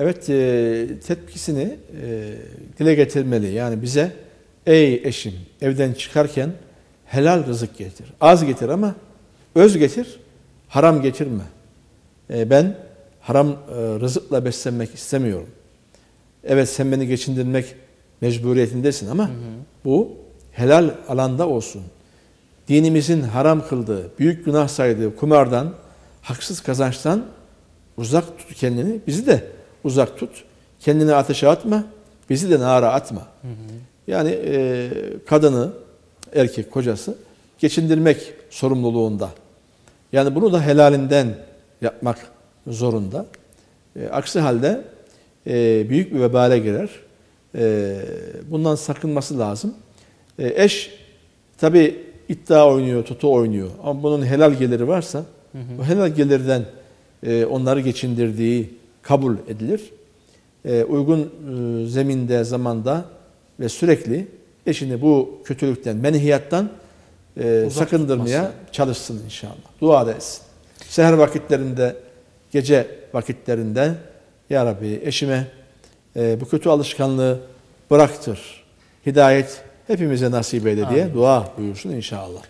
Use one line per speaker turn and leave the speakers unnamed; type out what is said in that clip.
Evet, e, tepkisini e, dile getirmeli. Yani bize ey eşim evden çıkarken helal rızık getir. Az getir ama öz getir, haram getirme. E, ben haram e, rızıkla beslenmek istemiyorum. Evet sen beni geçindirmek mecburiyetindesin ama bu helal alanda olsun. Dinimizin haram kıldığı, büyük günah saydığı kumardan, haksız kazançtan uzak tut kendini. Bizi de uzak tut. Kendini ateşe atma. Bizi de nara atma. Yani e, kadını, erkek, kocası geçindirmek sorumluluğunda. Yani bunu da helalinden yapmak zorunda. E, aksi halde e, büyük bir vebale girer. E, bundan sakınması lazım. E, eş tabi iddia oynuyor, tutu oynuyor. Ama bunun helal geliri varsa bu helal gelirden e, onları geçindirdiği kabul edilir. E, uygun e, zeminde, zamanda ve sürekli eşini bu kötülükten, menhiyattan e, sakındırmaya
tutması.
çalışsın inşallah. Dua da etsin. Seher vakitlerinde, gece vakitlerinde Ya Rabbi eşime e, bu kötü alışkanlığı bıraktır. Hidayet hepimize nasip eyle diye
Amin.
dua buyursun inşallah.